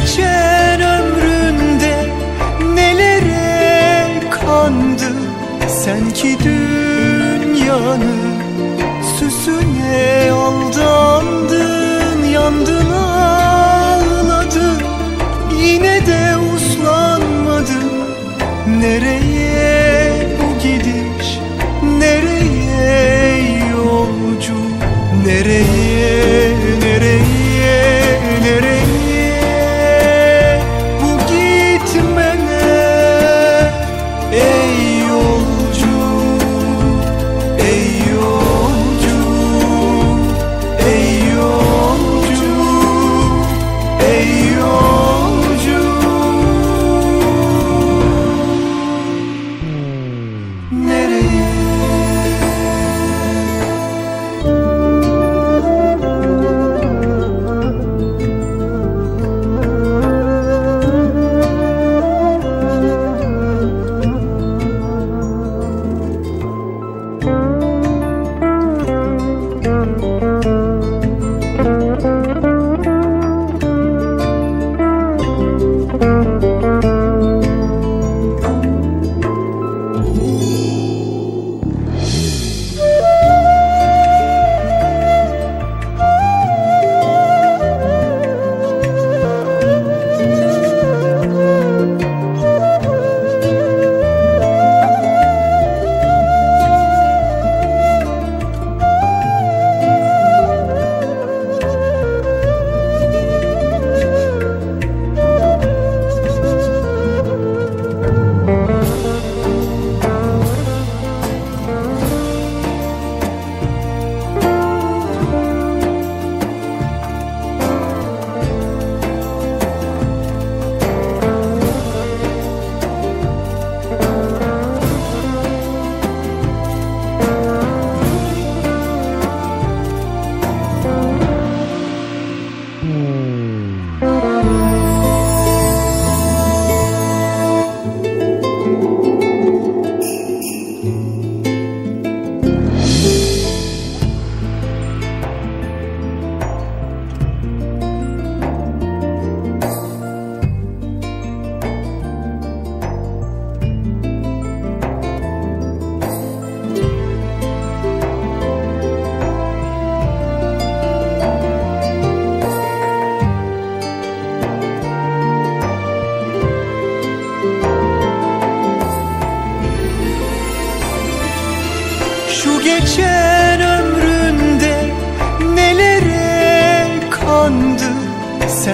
geçen ömründe nelere kandı? Sen ki dünyanın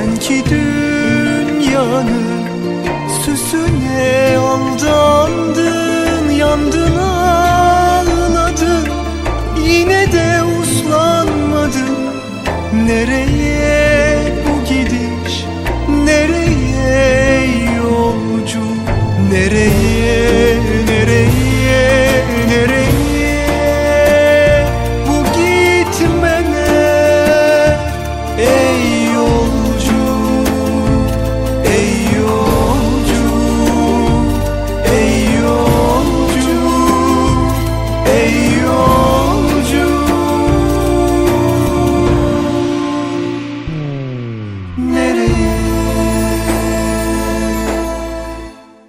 Sen dünyanın